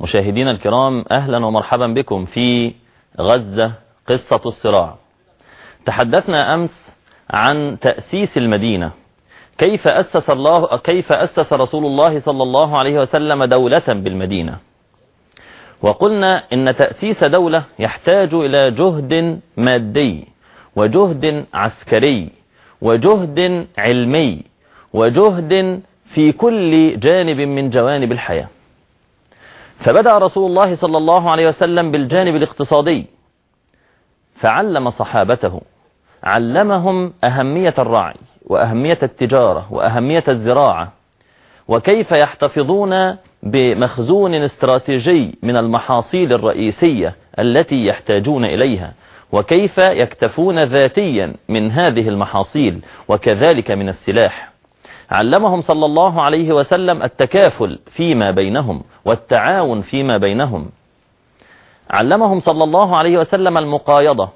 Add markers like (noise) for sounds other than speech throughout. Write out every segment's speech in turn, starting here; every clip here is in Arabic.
مشاهدينا الكرام أهلا ومرحبا بكم في غزة قصة الصراع. تحدثنا أمس عن تأسيس المدينة. كيف أسس الله كيف أسس رسول الله صلى الله عليه وسلم دولة بالمدينة؟ وقلنا إن تأسيس دولة يحتاج إلى جهد مادي وجهد عسكري وجهد علمي وجهد في كل جانب من جوانب الحياة. فبدأ رسول الله صلى الله عليه وسلم بالجانب الاقتصادي فعلم صحابته علمهم أهمية الرعي وأهمية التجارة وأهمية الزراعة وكيف يحتفظون بمخزون استراتيجي من المحاصيل الرئيسية التي يحتاجون إليها وكيف يكتفون ذاتيا من هذه المحاصيل وكذلك من السلاح. علمهم صلى الله عليه وسلم التكافل فيما بينهم والتعاون فيما بينهم. علمهم صلى الله عليه وسلم المقايضة.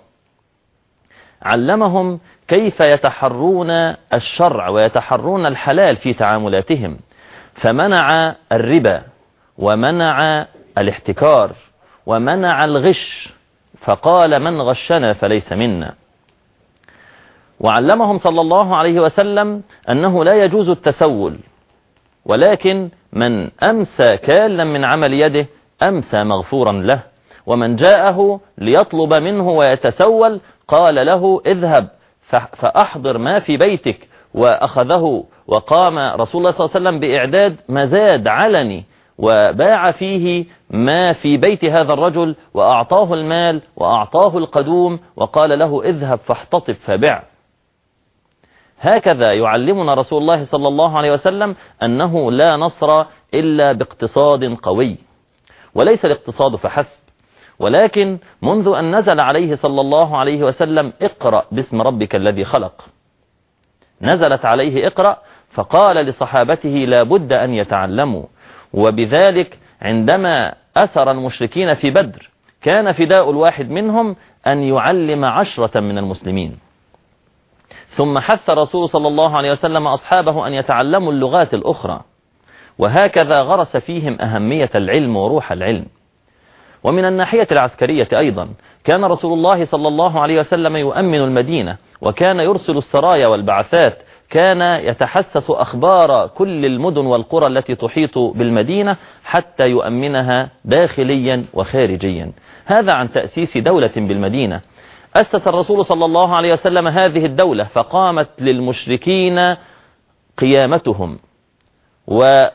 علمهم كيف يتحرون الشرع ويتحرون الحلال في تعاملاتهم. فمنع الربا ومنع الاحتكار ومنع الغش. فقال من غشنا فليس منا. وعلمهم صلى الله عليه وسلم أنه لا يجوز التسول ولكن من أمسى كالا من عمل يده أمسى مغفورا له ومن جاءه ليطلب منه ويتسول قال له اذهب فأحضر ما في بيتك وأخذه وقام رسول الله صلى الله عليه وسلم بإعداد مزاد علني وباع فيه ما في بيت هذا الرجل وأعطاه المال وأعطاه القدوم وقال له اذهب فاحتطب فبع. هكذا يعلمنا رسول الله صلى الله عليه وسلم أنه لا نصر إلا باقتصاد قوي وليس الاقتصاد فحسب ولكن منذ أن نزل عليه صلى الله عليه وسلم اقرأ باسم ربك الذي خلق. نزلت عليه اقرأ فقال لصحابته لا بد أن يتعلموا وبذلك عندما أسر المشركين في بدر كان فداء الواحد منهم أن يعلم عشرة من المسلمين. ثم حث رسول صلى الله عليه وسلم أصحابه أن يتعلموا اللغات الأخرى. وهكذا غرس فيهم أهمية العلم وروح العلم. ومن الناحية العسكرية أيضا كان رسول الله صلى الله عليه وسلم يؤمن المدينة وكان يرسل السرايا والبعثات كان يتحسس أخبار كل المدن والقرى التي تحيط بالمدينة حتى يؤمنها داخليا وخارجيا. هذا عن تأسيس دولة بالمدينة. أسس الرسول صلى الله عليه وسلم هذه الدولة فقامت للمشركين قيامتهم وخافوا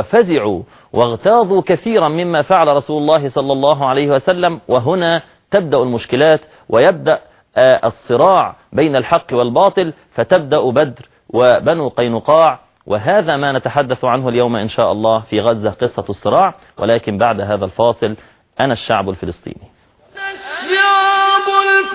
وفزعوا واغتاظوا كثيرا مما فعل رسول الله صلى الله عليه وسلم وهنا تبدأ المشكلات ويبدأ الصراع بين الحق والباطل فتبدأ بدر وبنو قينقاع وهذا ما نتحدث عنه اليوم إن شاء الله في غزة قصة الصراع ولكن بعد هذا الفاصل أنا الشعب الفلسطيني الشعب الفلسطيني نيران البغي تدويني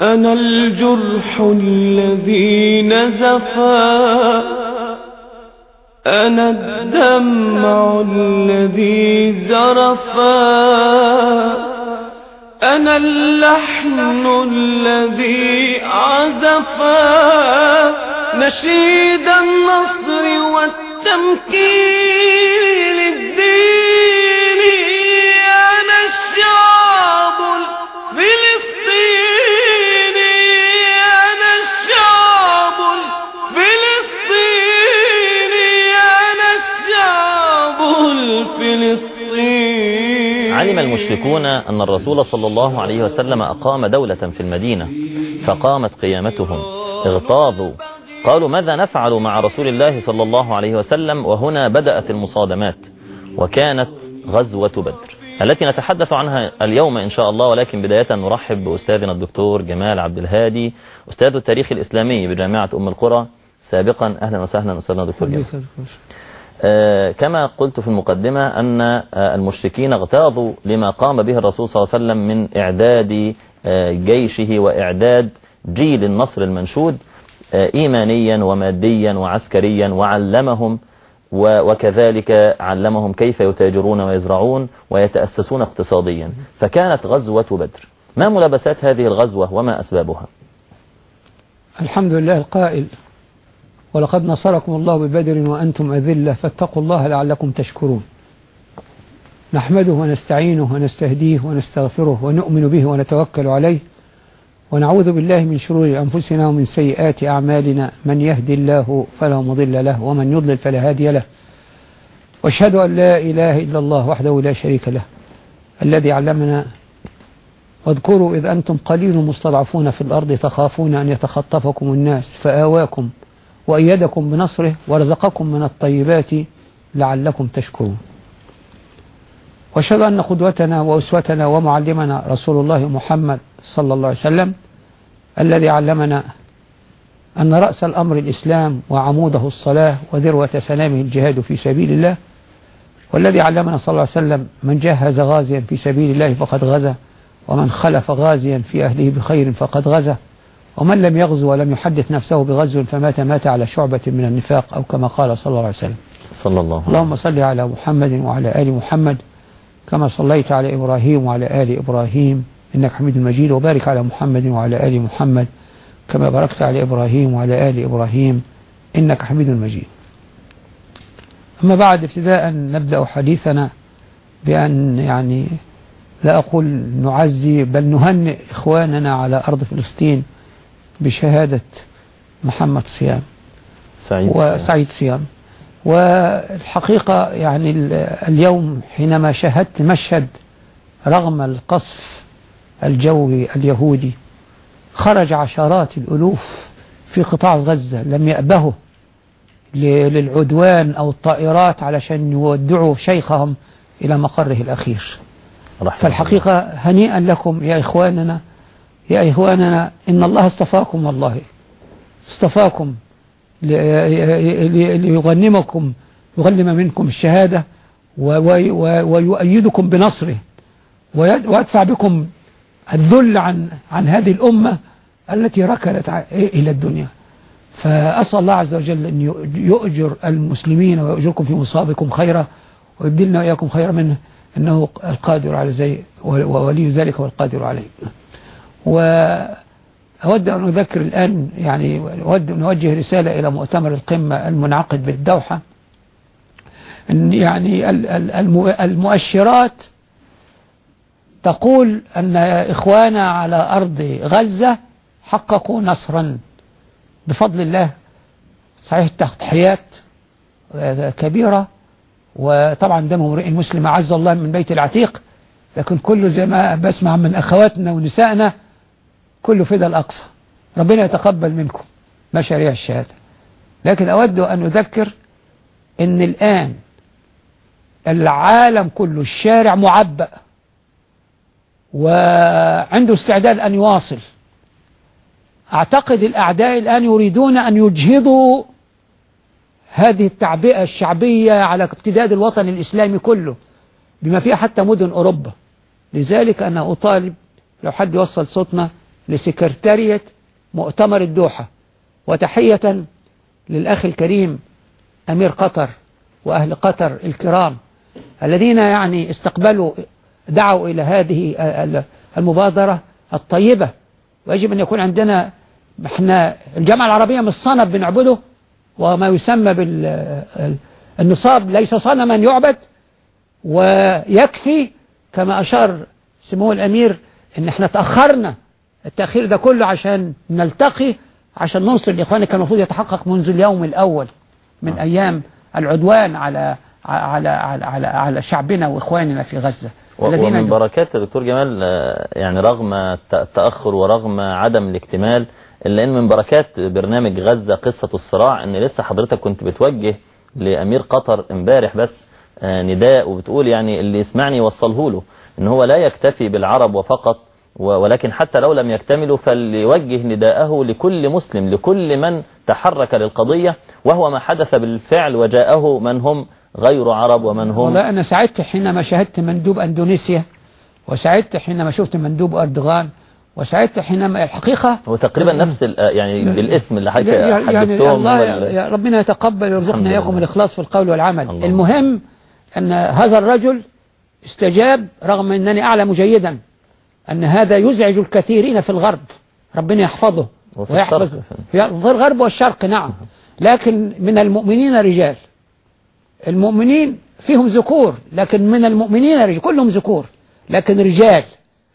أنا الجرح الذي نزفا. أنا الدمع الذي زرفا. أنا اللحن الذي عزفا. نشيد النصر والتمكين. المشركون أن الرسول صلى الله عليه وسلم أقام دولة في المدينة فقامت قيامتهم اغتاظوا قالوا ماذا نفعل مع رسول الله صلى الله عليه وسلم وهنا بدأت المصادمات وكانت غزوة بدر. التي نتحدث عنها اليوم إن شاء الله ولكن بداية نرحب بأستاذنا الدكتور جمال عبد الهادي أستاذ التاريخ الإسلامي بجامعة أم القرى سابقا أهلا وسهلا أستاذنا الدكتور جمال. كما قلت في المقدمة أن آه، المشركين اغتاظوا لما قام به الرسول صلى الله عليه وسلم من إعداد آه، جيشه وإعداد جيل النصر المنشود آه، إيمانيا وماديا وعسكريا وعلمهم وكذلك علمهم كيف يتاجرون ويزرعون ويتأسسون اقتصاديا. فكانت غزوة بدر. ما ملابسات هذه الغزوة وما أسبابها؟ الحمد لله القائل. ولقد نصركم الله ببدر وأنتم أذلة فاتقوا الله لعلكم تشكرون. نحمده ونستعينه ونستهديه ونستغفره ونؤمن به ونتوكل عليه ونعوذ بالله من شرور أنفسنا ومن سيئات أعمالنا. من يهدي الله فلا مضل له ومن يضلل فلا هادي له. وأشهد أن لا إله إلا الله وحده لا شريك له. الذي علمنا واذكروا إذ أنتم قليل مستضعفون في الأرض تخافون أن يتخطفكم الناس فآواكم وأيدكم بنصره ورزقكم من الطيبات لعلكم تشكرون. وأشهد أن قدوتنا وأسوتنا ومعلمنا رسول الله محمد صلى الله عليه وسلم الذي علمنا أن رأس الأمر الإسلام وعموده الصلاة وذروة سلامه الجهاد في سبيل الله والذي علمنا صلى الله عليه وسلم من جهز غازيا في سبيل الله فقد غزا ومن خلف غازيا في أهله بخير فقد غزا. ومن لم يغزو ولم يحدث نفسه بغزو فمات مات على شعبة من النفاق أو كما قال صلى الله عليه وسلم. صلى الله عليه اللهم صل على محمد وعلى آل محمد كما صليت على إبراهيم وعلى آل إبراهيم. إنك حميد مجيد. وبارك على محمد وعلى آل محمد كما باركت على إبراهيم وعلى آل إبراهيم. إنك حميد مجيد. أما بعد ابتداء نبدأ حديثنا بأن يعني لا أقول نعزي بل نهنئ إخواننا على أرض فلسطين بشهادة محمد صيام. سعيد وسعيد صيام. والحقيقة يعني ال- اليوم حينما شاهدت مشهد رغم القصف الجوي اليهودي خرج عشرات الألوف في قطاع غزة لم يأبهوا للعدوان أو الطائرات علشان يودعوا شيخهم إلى مقره الأخير. فالحقيقة هنيئا لكم يا إخواننا يا إخواننا إن الله اصطفاكم والله. اصطفاكم ليغنمكم يغنم منكم الشهادة ويؤيدكم بنصره ويد- ويدفع بكم الذل عن عن هذه الأمة التي ركنت ع- إلى الدنيا. فأسأل الله عز وجل أن يؤجر المسلمين ويؤجركم في مصابكم خيرا ويبدلنا وإياكم خيرا منه إنه القادر على زي وولي ذلك والقادر عليه. وأود أن أذكر الآن يعني أود أن أوجه رسالة إلى مؤتمر القمة المنعقد بالدوحة. أن يعني المؤشرات تقول أن إخوانا على أرض غزة حققوا نصرا. بفضل الله صحيح تضحيات كبيرة وطبعا دم امرئ مسلم أعز الله من بيت العتيق لكن كله زي ما بسمع من أخواتنا ونسائنا كله فدا الأقصى. ربنا يتقبل منكم مشاريع الشهادة. لكن أود أن أذكر أن الآن العالم كله الشارع معبأ وعنده استعداد أن يواصل. أعتقد الأعداء الآن يريدون أن يجهضوا هذه التعبئة الشعبية على امتداد الوطن الإسلامي كله بما فيها حتى مدن أوروبا. لذلك أنا أطالب لو حد يوصل صوتنا لسكرتارية مؤتمر الدوحة. وتحية للأخ الكريم أمير قطر وأهل قطر الكرام الذين يعني استقبلوا دعوا إلى هذه المبادرة الطيبة. ويجب أن يكون عندنا إحنا الجامعة العربية مش صنب بنعبده وما يسمى بالنصاب ليس صنما يعبد ويكفي كما أشار سمو الأمير إن إحنا تأخرنا التأخير ده كله عشان نلتقي عشان نوصل لإخواننا كان المفروض يتحقق منذ اليوم الأول من أيام العدوان على على على على, على شعبنا وإخواننا في غزة. ومن بركات يا دكتور جمال يعني رغم التأخر ورغم عدم الاكتمال إلا أن من بركات برنامج غزة قصة الصراع أن لسه حضرتك كنت بتوجه لأمير قطر إمبارح بس نداء وبتقول يعني اللي يسمعني يوصله له إن هو لا يكتفي بالعرب وفقط ولكن حتى لو لم يكتملوا فليوجه نداءه لكل مسلم لكل من تحرك للقضية وهو ما حدث بالفعل وجاءه من هم غير عرب ومن هم والله أنا سعدت حينما شاهدت مندوب أندونيسيا وسعدت حينما شفت مندوب أردوغان وسعدت حينما الحقيقة هو تقريبا نفس ال- يعني بالاسم اللي حضرتك يعني يعني الله يا ربنا يتقبل ويرزقنا. إياكم الإخلاص في القول والعمل. المهم أن هذا الرجل استجاب رغم أنني أعلم جيدا أن هذا يزعج الكثيرين في الغرب. ربنا يحفظه وفي ويحفظ. في الغرب والشرق نعم. لكن من المؤمنين رجال. المؤمنين فيهم ذكور لكن من المؤمنين رجال كلهم ذكور لكن رجال.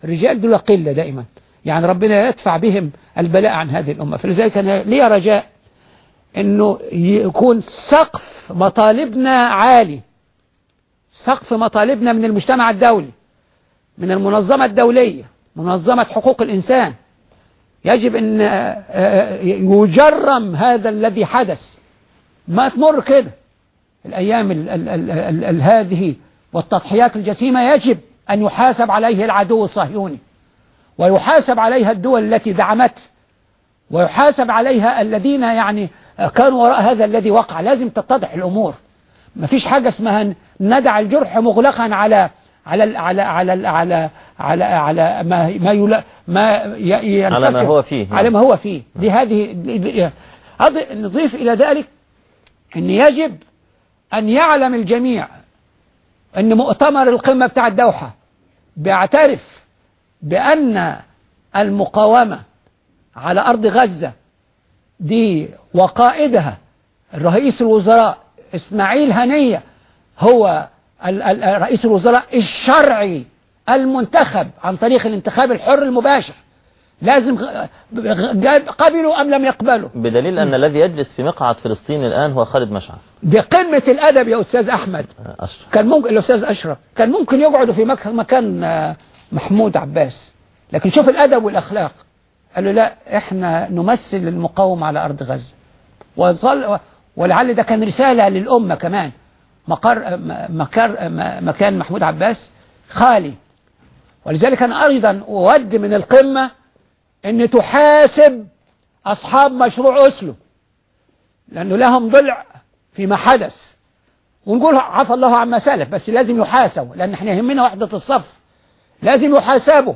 الرجال دول قلة دائما. يعني ربنا يدفع بهم البلاء عن هذه الأمة. فلذلك أنا لي رجاء أنه يكون سقف مطالبنا عالي. سقف مطالبنا من المجتمع الدولي. من المنظمة الدولية منظمة حقوق الإنسان. يجب أن آه، آه، يجرم هذا الذي حدث. ما تمر كده. الأيام ال ال ال ال ال هذه والتضحيات الجسيمة يجب أن يحاسب عليه العدو الصهيوني. ويحاسب عليها الدول التي دعمته ويحاسب عليها الذين يعني كانوا وراء هذا الذي وقع. لازم تتضح الأمور. ما فيش حاجة اسمها ندع الجرح مغلقا على على ال- على على ال- على على على ما ما يلا ما على ما هو فيه. على ما هو فيه. دي هذه دي- أض- نضيف إلى ذلك أن يجب أن يعلم الجميع أن مؤتمر القمة بتاع الدوحة بيعترف بأن المقاومة على أرض غزة دي وقائدها رئيس الوزراء إسماعيل هنية هو رئيس الوزراء الشرعي المنتخب عن طريق الانتخاب الحر المباشر. لازم قبلوا أم لم يقبلوا؟ بدليل أن الذي يجلس في مقعد فلسطين الآن هو خالد مشعل. دي قمة الأدب يا أستاذ أحمد. أشرف. كان ممكن الأستاذ أشرف كان ممكن يقعدوا في مك- مكان آه، محمود عباس. لكن شوف الأدب والأخلاق. قالوا لا إحنا نمثل المقاومة على أرض غزة. وظل ولعل ده كان رسالة للأمة كمان. مقر مكر مكان محمود عباس خالي. ولذلك أنا أيضا أود من القمة أن تحاسب أصحاب مشروع أسلو لأنه لهم ضلع فيما حدث. ونقول عفى الله عما سلف بس لازم يحاسبوا لأن إحنا يهمنا وحدة الصف. لازم يحاسبوا.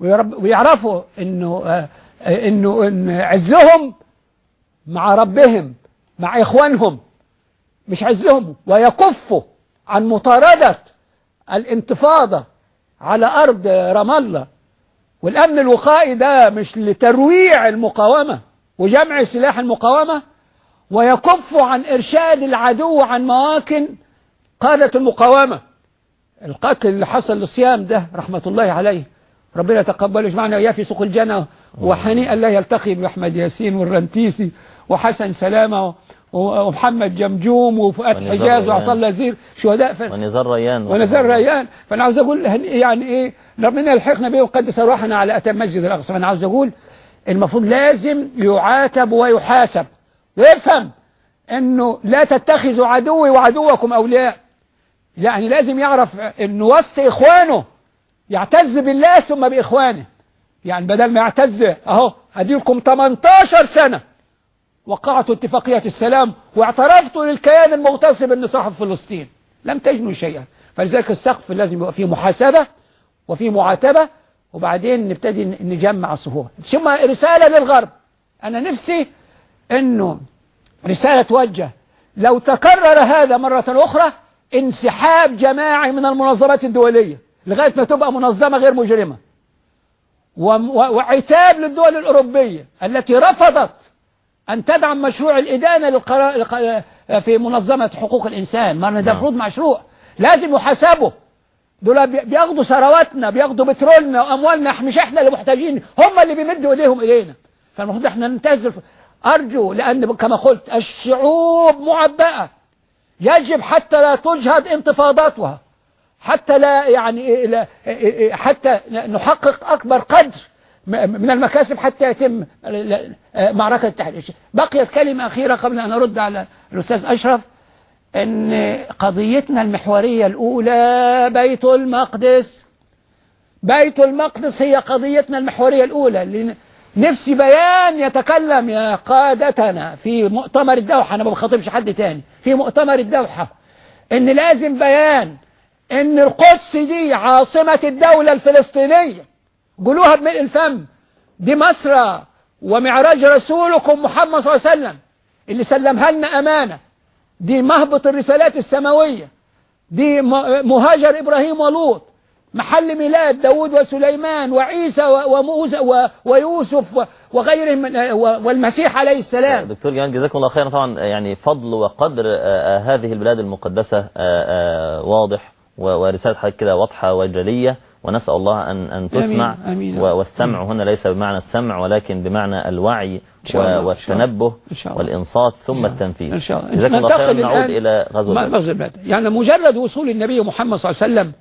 ويعرفوا إنه إنه إن عزهم مع ربهم مع إخوانهم. مش عزهم ويكفوا عن مطاردة الانتفاضة على أرض رام الله. والأمن الوقائي ده مش لترويع المقاومة وجمع سلاح المقاومة ويكفوا عن إرشاد العدو عن مواكن قادة المقاومة. القتل اللي حصل للصيام ده رحمة الله عليه ربنا يتقبل يجمعنا وإياه في سوق الجنة. وحنيئا لا يلتقي بأحمد ياسين والرنتيسي وحسن سلامة ومحمد جمجوم وفؤاد حجاز. وعطا الله زير شهداء ف... ونزار ريان ونزار ريان. فأنا عاوز أقول هن- يعني إيه ربنا يلحقنا به ويقدس أرواحنا على أتم مسجد الأقصى. فأنا عاوز أقول المفروض لازم يعاتب ويحاسب. ويفهم إنه لا تتخذوا عدوي وعدوكم أولياء. يعني لازم يعرف إنه وسط إخوانه يعتز بالله ثم بإخوانه. يعني بدل ما يعتز أهو أديكم 18 سنة. وقعتوا اتفاقية السلام واعترفتوا للكيان المغتصب النصاح في فلسطين. لم تجنوا شيئا. فلذلك السقف لازم يبقى فيه محاسبة وفيه معاتبة وبعدين نبتدي نجمع الصفوف ثم رسالة للغرب. أنا نفسي أنه رسالة توجه. لو تكرر هذا مرة أخرى انسحاب جماعي من المنظمات الدولية لغاية ما تبقى منظمة غير مجرمة. وعتاب للدول الأوروبية التي رفضت أن تدعم مشروع الإدانة في منظمة حقوق الإنسان. ما ده نعم. المفروض مشروع. لازم يحاسبوا دول بي- بياخدوا ثرواتنا بياخدوا بترولنا وأموالنا. مش إحنا اللي محتاجين. هم اللي بيمدوا إيديهم إلينا. فالمفروض إحنا ننتظر أرجو لأن كما قلت الشعوب معبأة. يجب حتى لا تجهد انتفاضاتها. حتى لا يعني لا حتى نحقق أكبر قدر. من المكاسب حتى يتم معركة التحرير. بقيت كلمة أخيرة قبل أن أرد على الأستاذ أشرف أن قضيتنا المحورية الأولى بيت المقدس. بيت المقدس هي قضيتنا المحورية الأولى. نفسي بيان يتكلم يا قادتنا في مؤتمر الدوحة. أنا ما بخاطبش حد تاني. في مؤتمر الدوحة. إن لازم بيان إن القدس دي عاصمة الدولة الفلسطينية. قولوها بملء الفم دي مصر ومعراج رسولكم محمد صلى الله عليه وسلم اللي سلمها لنا أمانة. دي مهبط الرسالات السماوية. دي مهاجر إبراهيم ولوط. محل ميلاد داود وسليمان وعيسى وموسى ويوسف وغيرهم والمسيح عليه السلام. دكتور جمال جزاكم الله خيرا. طبعا يعني فضل وقدر آه، آه، هذه البلاد المقدسة آه، آه، واضح ورسالة حضرتك كده واضحة وجلية. ونسأل الله أن أن تسمع آمين. و- والسمع هنا ليس بمعنى السمع ولكن بمعنى الوعي الله، الله. والتنبه الله. والإنصات ثم الله. التنفيذ إن شاء الله الله خيرا نعود إلى غزو ما- البدر. غزو البدر يعني مجرد وصول النبي محمد صلى الله عليه وسلم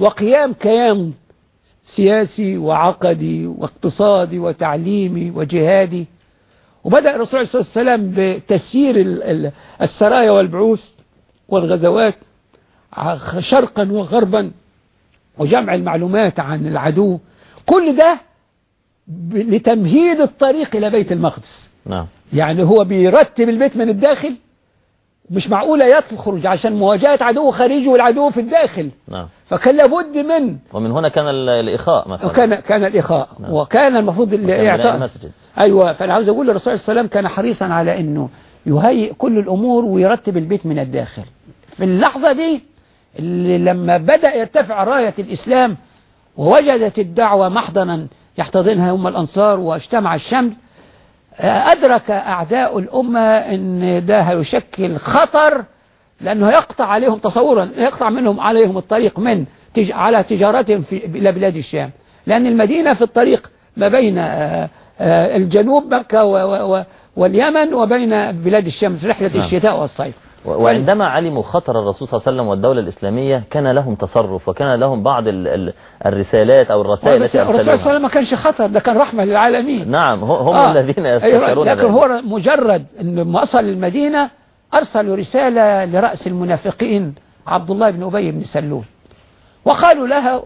وقيام كيان سياسي وعقدي واقتصادي وتعليمي وجهادي وبدأ الرسول عليه الصلاة والسلام بتسيير ال- ال- السرايا والبعوث والغزوات شرقا وغربا وجمع المعلومات عن العدو كل ده لتمهيد الطريق إلى بيت المقدس. نعم. يعني هو بيرتب البيت من الداخل مش معقولة يخرج عشان مواجهة عدو خارجي والعدو في الداخل. نعم. فكان لابد من ومن هنا كان ال- الإخاء مثلا. وكان كان الإخاء. نعم. وكان المفروض الإعطاء المسجد أيوة. فأنا عاوز أقول للرسول صلى الله عليه وسلم كان حريصا على أنه يهيئ كل الأمور ويرتب البيت من الداخل. في اللحظة دي اللي لما بدأ يرتفع راية الإسلام ووجدت الدعوة محضنا يحتضنها هم الأنصار واجتمع الشمل أدرك أعداء الأمة أن ده هيشكل خطر لأنه يقطع عليهم تصورا يقطع منهم عليهم الطريق من تج على تجارتهم في إلى بلاد الشام لأن المدينة في الطريق ما بين آه، آه، الجنوب مكة واليمن وبين بلاد الشام رحلة نعم. الشتاء والصيف وعندما علموا خطر الرسول صلى الله عليه وسلم والدولة الإسلامية كان لهم تصرف وكان لهم بعض ال- ال- الرسالات أو الرسائل التي الرسول صلى الله عليه أرسلوها وسلم ما كانش خطر ده كان رحمة للعالمين. نعم هم آه. الذين أيوة، يستشعرون لكن ذلك. هو مجرد أن لما وصل المدينة أرسلوا رسالة لرأس المنافقين عبد الله بن أبي بن سلول. وقالوا لها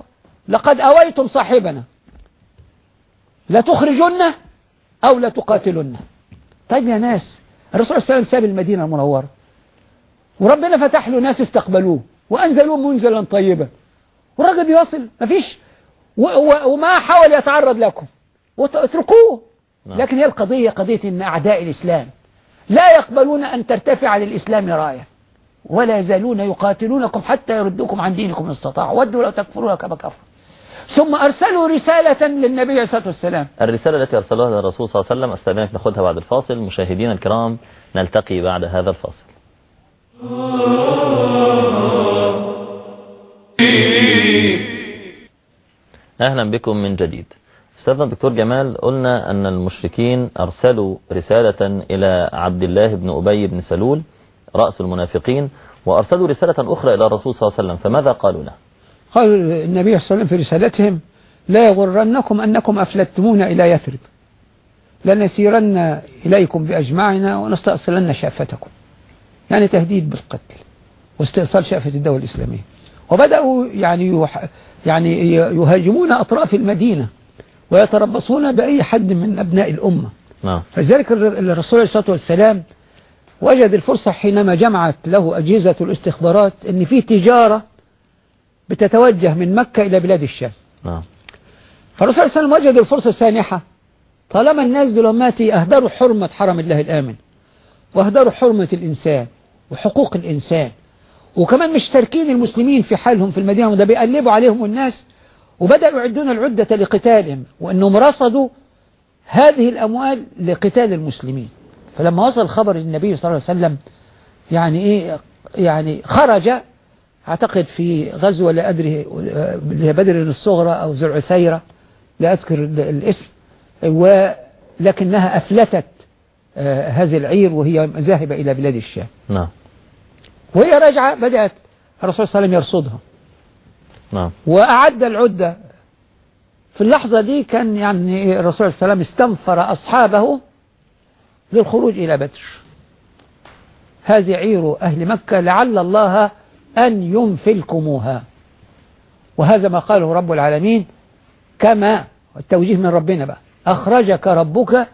لقد أويتم صاحبنا لتخرجن أو لتقاتلن. طيب يا ناس الرسول صلى الله عليه وسلم ساب المدينة المنورة. وربنا فتح له ناس استقبلوه وأنزلوه منزلا طيبا. والراجل بيواصل مفيش. وما حاول يتعرض لكم. واتركوه. نعم. لكن هي القضية قضية أن أعداء الإسلام لا يقبلون أن ترتفع للإسلام راية. ولا يزالون يقاتلونكم حتى يردوكم عن دينكم إن استطاعوا. ودوا لو تكفرون كما كفروا. ثم أرسلوا رسالة للنبي عليه الصلاة والسلام. الرسالة التي أرسلوها للرسول صلى الله عليه وسلم استاذنك ناخذها بعد الفاصل. مشاهدينا الكرام نلتقي بعد هذا الفاصل. أهلا بكم من جديد. أستاذنا الدكتور جمال قلنا أن المشركين أرسلوا رسالة إلى عبد الله بن أبي بن سلول رأس المنافقين وأرسلوا رسالة أخرى إلى الرسول صلى الله عليه وسلم. فماذا قالوا له؟ قال النبي صلى الله عليه وسلم في رسالتهم لا يغرنكم أنكم أفلتمونا إلى يثرب لنسيرن إليكم بأجمعنا ونستأصلن شافتكم. يعني تهديد بالقتل واستئصال شافة الدولة الإسلامية. وبدأوا يعني يعني يهاجمون أطراف المدينة ويتربصون بأي حد من أبناء الأمة. نعم. فلذلك الر- الرسول عليه الصلاة والسلام وجد الفرصة حينما جمعت له أجهزة الاستخبارات أن في تجارة بتتوجه من مكة إلى بلاد الشام. نعم. فالرسول عليه وسلم وجد الفرصة السانحة طالما الناس دلوقتي أهدروا حرمة حرم الله الآمن وأهدروا حرمة الإنسان وحقوق الإنسان. وكمان مش تاركين المسلمين في حالهم في المدينة وده بيقلبوا عليهم الناس وبدأوا يعدون العدة لقتالهم وأنهم رصدوا هذه الأموال لقتال المسلمين. فلما وصل خبر النبي صلى الله عليه وسلم يعني إيه يعني خرج أعتقد في غزوة لا أدري بدر الصغرى أو ذو العسيرة لا أذكر ال- الاسم ولكنها أفلتت هذه العير وهي ذاهبة إلى بلاد الشام. نعم. وهي راجعة بدأت الرسول صلى الله عليه وسلم يرصدها. نعم. وأعد العدة. في اللحظة دي كان يعني الرسول صلى الله عليه وسلم استنفر أصحابه للخروج إلى بدر. هذه عير أهل مكة لعل الله أن ينفلكموها. وهذا ما قاله رب العالمين كما التوجيه من ربنا بقى. أخرجك ربك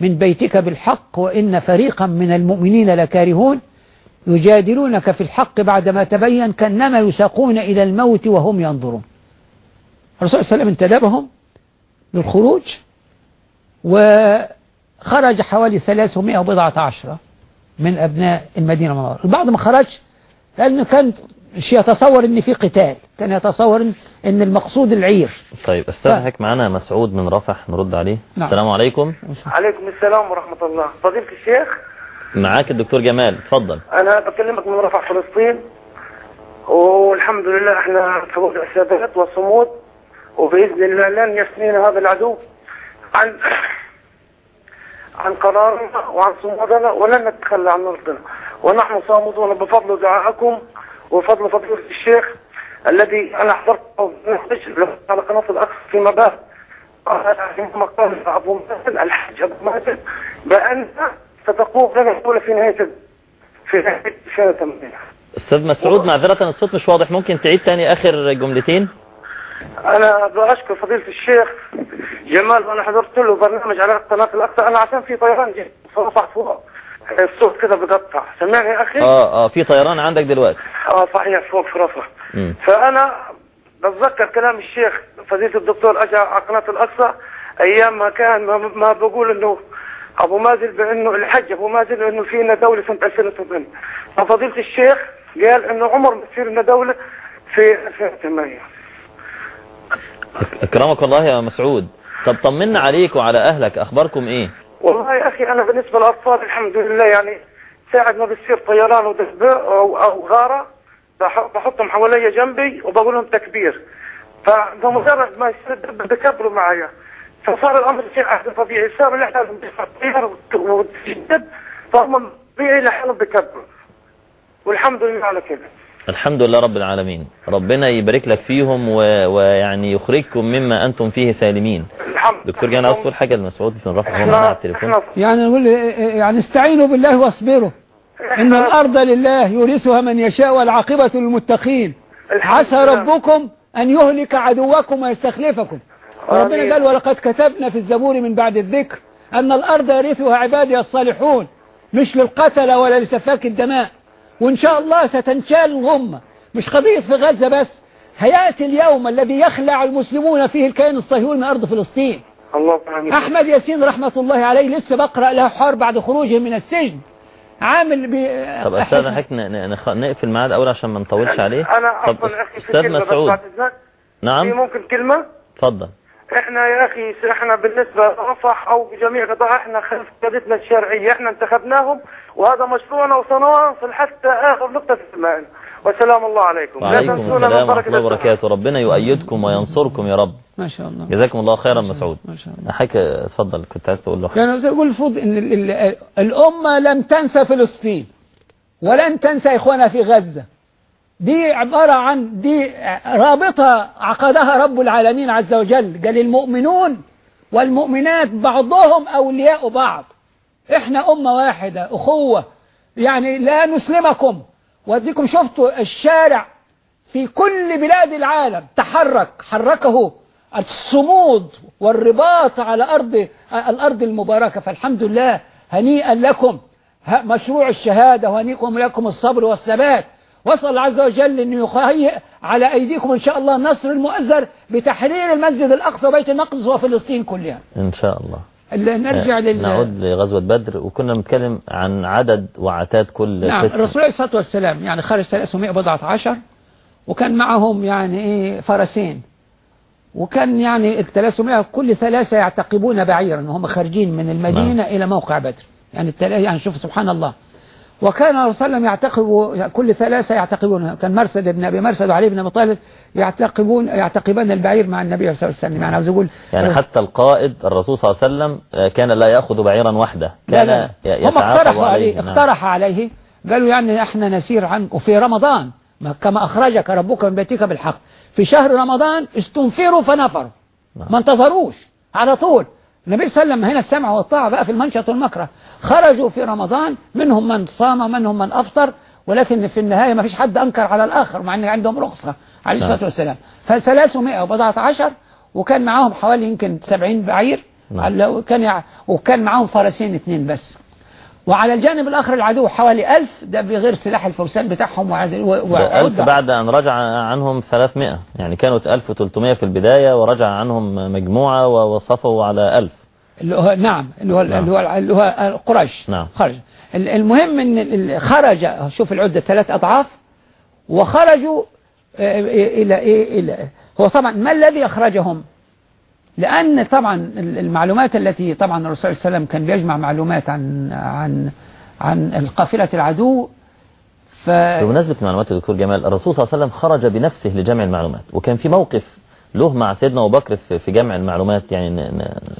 من بيتك بالحق وإن فريقا من المؤمنين لكارهون يجادلونك في الحق بعدما تبين كأنما يساقون إلى الموت وهم ينظرون. الرسول صلى الله عليه وسلم انتدبهم للخروج وخرج حوالي 300 وبضعة عشرة من أبناء المدينة المنورة. البعض ما خرج لأنه كان يتصور أن في قتال كان يتصور إن- أن المقصود العير. طيب استاذنك معنا مسعود من رفح نرد عليه. نعم. السلام عليكم. عليكم السلام ورحمة الله. فضيلة الشيخ. معاك الدكتور جمال اتفضل أنا بكلمك من رفح فلسطين والحمد لله إحنا في وضع والصمود وبإذن الله لن يسنينا هذا العدو عن (clears throat) عن قرارنا وعن صمودنا ولن نتخلى عن أرضنا. ونحن صامدون بفضل دعائكم وفضل فضيلة الشيخ الذي أنا حضرت على قناة الأقصى بعد عندما قال أبو مازن الحاج أبو مازن بأن ستقوم لنا دولة في نهاية في نهاية سنة 8 أستاذ مسعود معذرة الصوت مش واضح. ممكن تعيد تاني آخر جملتين؟ أنا بأشكر فضيلة الشيخ جمال وأنا حضرت له برنامج على قناة الأقصى. أنا عشان في طيران جاي فرفع فوق. الصوت كده بقطع. سمعني يا أخي؟ آه آه في طيران عندك دلوقتي. آه صحيح فوق في رفح مم. فأنا بتذكر كلام الشيخ فضيلة الدكتور أجا على قناة الأقصى أيام ما كان ما, بقول إنه أبو مازن بأنه الحج أبو مازن إنه فينا دولة سنة 2008 ففضيلة الشيخ قال إنه عمر ما تصير لنا دولة في 2008 أك- أكرمك الله يا مسعود. طب طمنا عليك وعلى أهلك أخباركم إيه؟ والله يا أخي أنا بالنسبة للأطفال الحمد لله يعني ساعة ما بتصير طيران ودبة أو, أو غارة بح- بحطهم حواليا جنبي وبقول لهم تكبير. فبمجرد ما يصير بكبروا معايا. فصار الأمر شيء عهد طبيعي صار لحالهم بيطير وتجدد فهم طبيعي لحالهم بكبروا والحمد لله على كده. الحمد لله رب العالمين. ربنا يبارك لك فيهم و... ويعني يخرجكم مما أنتم فيه سالمين. الحمد دكتور جان عاوز تقول حاجة لمسعود في الرفع هو معنا على التليفون. يعني نقول يعني استعينوا بالله واصبروا. إن الأرض لله يورثها من يشاء والعاقبة للمتقين. الحمد عسى. ربكم أن يهلك عدوكم ويستخلفكم. آمين. قال ولقد كتبنا في الزبور من بعد الذكر أن الأرض يرثها عبادي الصالحون مش للقتلة ولا لسفاك الدماء. وإن شاء الله ستنشال الغمة. مش قضية في غزة بس هيأتي اليوم الذي يخلع المسلمون فيه الكيان الصهيوني من أرض فلسطين. الله. أحمد ياسين رحمة الله عليه لسه بقرأ له حوار بعد خروجه من السجن. عامل ب... طب أستاذ حضرتك ن... ن... نخ... نقفل الميعاد أول عشان ما نطولش عليه. أنا طب بس مسعود. بعد إذنك. في نعم ممكن كلمة؟ اتفضل. إحنا يا أخي إحنا بالنسبة لرفح أو جميع قطاع إحنا خلف قيادتنا الشرعية إحنا انتخبناهم وهذا مشروعنا وسنواصل حتى آخر نقطة في سماعنا والسلام الله عليكم. لا وعليكم تنسونا من السلام ورحمة بركة الله. وبركاته. ربنا يؤيدكم وينصركم يا رب. ما شاء الله. جزاكم الله خيرا مسعود. ما شاء الله. حضرتك اتفضل كنت عايز تقول له حاجة. يعني زي أقول المفروض إن ال ال الأمة لم تنسى فلسطين ولن تنسى إخوانها في غزة. دي عبارة عن دي رابطة عقدها رب العالمين عز وجل. قال المؤمنون والمؤمنات بعضهم أولياء بعض. إحنا أمة واحدة أخوة. يعني لا نسلمكم. وأديكم شفتوا الشارع في كل بلاد العالم تحرك. حركه الصمود والرباط على أرض الأرض المباركة. فالحمد لله هنيئا لكم. مشروع الشهادة وهنيئكم لكم الصبر والثبات. وصل الله عز وجل أن يهيئ على أيديكم إن شاء الله النصر المؤزر بتحرير المسجد الأقصى وبيت المقدس وفلسطين كلها. إن شاء الله. ال- نرجع لل نعود لغزوة بدر وكنا بنتكلم عن عدد وعتاد كل نعم. الرسول عليه الصلاة والسلام يعني خرج 300 بضعة عشر وكان معهم يعني إيه فرسين وكان يعني ال 300 كل ثلاثة يعتقبون بعيرا وهم خارجين من المدينة نعم. إلى موقع بدر. يعني التلا... يعني شوف سبحان الله. وكان الرسول صلى الله عليه وسلم يعتقب كل ثلاثة يعتقبون كان مرسد بن أبي مرسد وعلي بن أبي طالب يعتقبون يعتقبان البعير مع النبي صلى الله عليه وسلم. يعني عاوز أقول يعني حتى القائد الرسول صلى الله عليه وسلم آه، كان لا يأخذ بعيرا وحده كان لا. هم اقترحوا عليه نعم. اقترح عليه قالوا يعني إحنا نسير عنك وفي رمضان ما كما أخرجك ربك من بيتك بالحق. في شهر رمضان استنفروا فنفروا نعم. ما انتظروش على طول. النبي صلى الله عليه وسلم هنا السمع والطاعة بقى في المنشط والمكره خرجوا في رمضان منهم من صام ومنهم من أفطر ولكن في النهاية ما فيش حد أنكر على الآخر مع أن عندهم رخصة عليه نعم. الصلاة والسلام فثلاثمائة وبضعة عشر وكان معاهم حوالي يمكن 70 بعير نعم. وكان. وكان معاهم فرسين اثنين بس وعلى الجانب الآخر العدو حوالي 1000 ده بغير سلاح الفرسان بتاعهم وعد... و... ده ألف وعدة. بعد أن رجع عنهم 300 يعني كانوا 1300 في البداية ورجع عنهم مجموعة ووصفوا على 1000 اللي هو نعم اللي هو نعم. اللي هو اللي هو قريش نعم. خرج ال- المهم إن خرج شوف العدة ثلاث أضعاف وخرجوا آه، إلى إيه إلى هو طبعا ما الذي أخرجهم لأن طبعا ال- المعلومات التي طبعا الرسول صلى الله عليه وسلم كان بيجمع معلومات عن عن عن القافلة العدو ف بمناسبة معلومات الدكتور جمال الرسول صلى الله عليه وسلم خرج بنفسه لجمع المعلومات وكان في موقف له مع سيدنا أبو بكر في جمع المعلومات يعني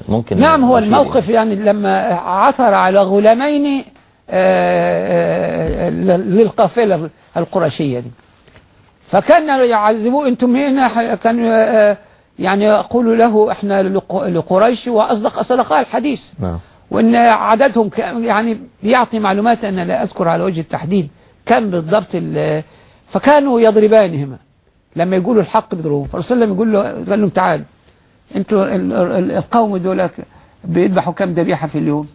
ممكن نعم هو الموقف يعني. لما عثر على غلامين آه، آه، للقافلة القرشية دي. فكان يعذبوه أنتم هنا كان آه، يعني يقول له إحنا لقريش وأصدق أصدقاء الحديث. نعم. وأن عددهم يعني بيعطي معلومات أنا لا أذكر على وجه التحديد كم بالضبط فكانوا يضربانهما. لما يقولوا الحق بيضربوه فالرسول لما يقول له قال لهم تعالوا أنتوا القوم دول بيذبحوا كم ذبيحة في اليوم؟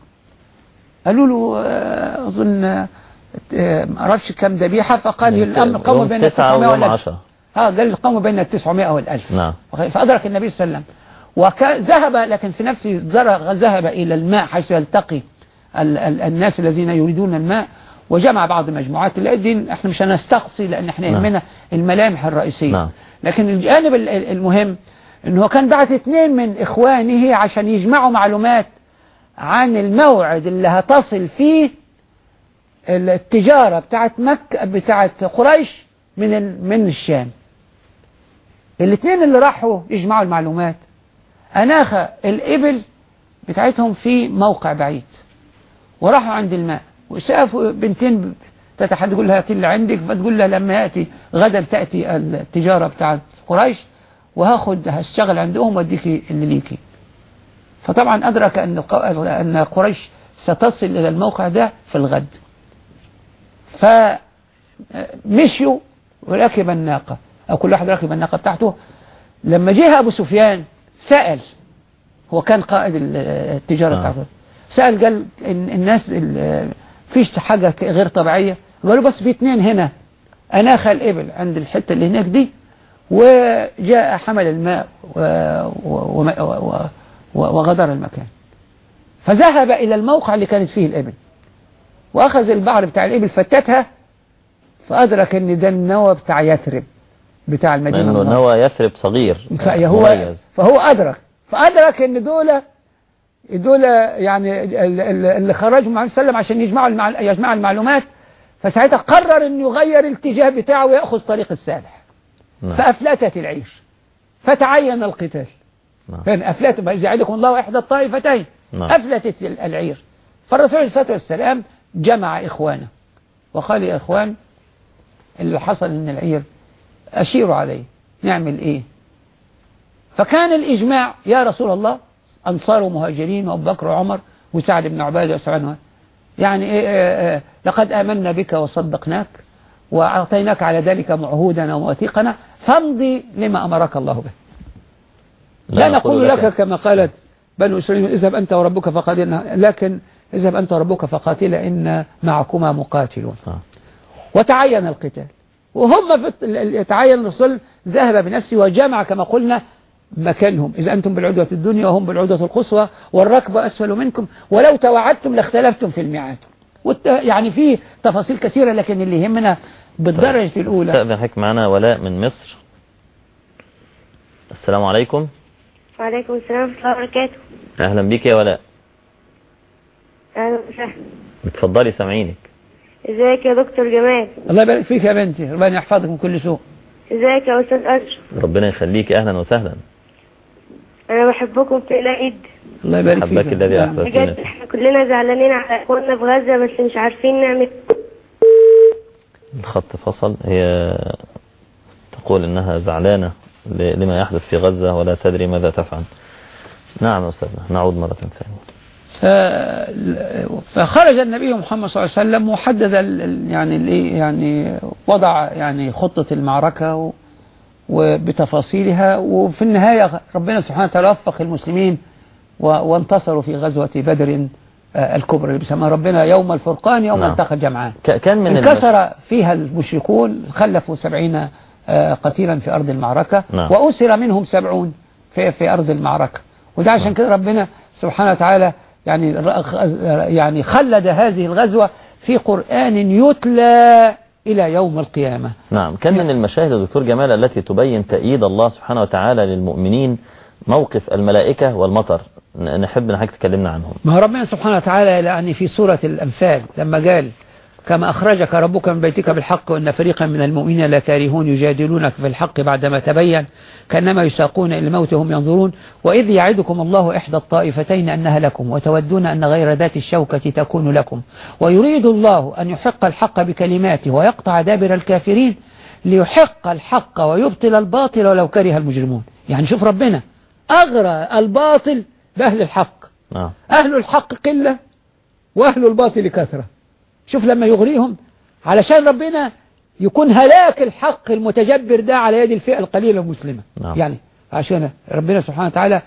قالوا له آه، أظن آه، ما أعرفش كم ذبيحة. فقال الأمر قوم بين 9 و 10 آه ده اللي قاموا بين ال 900 وال1000 نعم فأدرك النبي صلى الله عليه وسلم. وذهب لكن في نفسه ذهب إلى الماء حيث يلتقي ال ال الناس الذين يريدون الماء وجمع بعض مجموعات. الدين إحنا مش هنستقصي لأن إحنا نعم. يهمنا الملامح الرئيسية. نعم. لكن الجانب المهم إنه كان بعث اثنين من إخوانه عشان يجمعوا معلومات عن الموعد اللي هتصل فيه التجارة بتاعت مكة بتاعت قريش من من الشام. الاثنين اللي راحوا يجمعوا المعلومات. أناخ الإبل بتاعتهم في موقع بعيد وراحوا عند الماء وشافوا بنتين تتحدث تقول لها هاتي اللي عندك فتقول لها لما يأتي غدا تأتي التجارة بتاعت قريش وهاخد هشتغل عندهم واديكي اللي ليكي فطبعا أدرك أن أن قريش ستصل إلى الموقع ده في الغد. فمشيوا وركب الناقة. كل واحد ركب الناقة بتاعته لما جه أبو سفيان سأل هو كان قائد ال- التجارة آه. بتاعته سأل قال إن الناس ال- فيش حاجة غير طبيعية؟ قالوا بس في اتنين هنا أناخ الإبل عند الحتة اللي هناك دي وجاء حمل الماء و... و... و... و... و... وغدر المكان. فذهب إلى الموقع اللي كانت فيه الإبل وأخذ البعر بتاع الإبل فتتها فأدرك أن ده النوى بتاع يثرب. بتاع المدينة لأنه. نوى يثرب صغير هو مميز فهو أدرك فأدرك أن دول دول يعني ال- ال- اللي خرجوا مع النبي صلى الله عليه وسلم عشان يجمعوا. يجمعوا المعلومات فساعتها قرر أن يغير الاتجاه بتاعه ويأخذ طريق السالح نعم. فأفلتت العيش فتعين القتال نعم. فإن أفلت ما يزعدكم الله إحدى الطائفتين نعم. أفلتت ال- العير فالرسول عليه الصلاة والسلام جمع إخوانه وقال يا إخوان اللي حصل إن العير أشيروا عليه. نعمل إيه؟ فكان الإجماع يا رسول الله أنصار ومهاجرين وأبو بكر وعمر وسعد بن عبادة وسعد يعني إيه إيه إيه لقد آمنا بك وصدقناك وأعطيناك على ذلك معهودنا ومواثيقنا فامضي لما أمرك الله به. لا, نقول لك كما قالت بنو إسرائيل اذهب أنت وربك فقاتلنا لكن اذهب أنت وربك فقاتلا إن معكما مقاتلون. آه. وتعين القتال. وهم في الت- ال- ال- تعين الرسول ذهب بنفسه وجمع كما قلنا مكانهم. إذا أنتم بالعدوة الدنيا وهم بالعدوة القصوى والركب أسفل منكم. ولو توعدتم لاختلفتم في الميعاد. يعني في تفاصيل كثيرة لكن اللي يهمنا بالدرجة الأولى. استأذن حضرتك معنا ولاء من مصر. السلام عليكم. وعليكم السلام ورحمة الله وبركاته. أهلا بك يا ولاء. أهلا وسهلا. اتفضلي سامعينك. إزيك يا دكتور جمال؟ الله يبارك فيك يا بنتي ربنا يحفظك من كل سوء. إزيك يا أستاذ أشرف ربنا يخليك أهلا وسهلا. أنا بحبكم في العيد الله يبارك فيك. حبك الذي. أحببت بجد. إحنا كلنا زعلانين على إخواننا في غزة بس مش عارفين نعمل. الخط فصل هي تقول إنها زعلانة ل- لما يحدث في غزة ولا تدري ماذا تفعل. نعم يا أستاذنا نعود مرة ثانية. ف- فخرج النبي محمد صلى الله عليه وسلم وحدد يعني الايه يعني وضع يعني خطة المعركة وبتفاصيلها وفي النهاية ربنا سبحانه وتعالى وفق المسلمين وانتصروا في غزوة بدر آه، الكبرى اللي بيسمها ربنا يوم الفرقان يوم نعم. التقى الجمعان ك- كان من. انكسر فيها المشركون خلفوا سبعين آه، قتيلا في أرض المعركة نعم. وأسر منهم سبعون في, في أرض المعركة وده عشان كده ربنا سبحانه وتعالى يعني يعني خلد هذه الغزوة في قرآن يتلى إلى يوم القيامة. نعم كان من المشاهد دكتور جمال التي تبين تأييد الله سبحانه وتعالى للمؤمنين موقف الملائكة والمطر. نحب إن حضرتك تكلمنا عنهم. ما ربنا سبحانه وتعالى يعني في سورة الأنفال لما قال كما أخرجك ربك من بيتك بالحق وأن فريقا من المؤمنين لا كارهون يجادلونك في الحق بعدما تبين كأنما يساقون إلى الموت وهم ينظرون وإذ يعدكم الله إحدى الطائفتين أنها لكم وتودون أن غير ذات الشوكة تكون لكم ويريد الله أن يحق الحق بكلماته ويقطع دابر الكافرين ليحق الحق ويبطل الباطل ولو كره المجرمون يعني شوف ربنا أغرى الباطل بأهل الحق نعم أهل الحق قلة وأهل الباطل كثرة شوف لما يغريهم علشان ربنا يكون هلاك الحق المتجبر ده على يد الفئة القليلة المسلمة. نعم. يعني عشان ربنا سبحانه وتعالى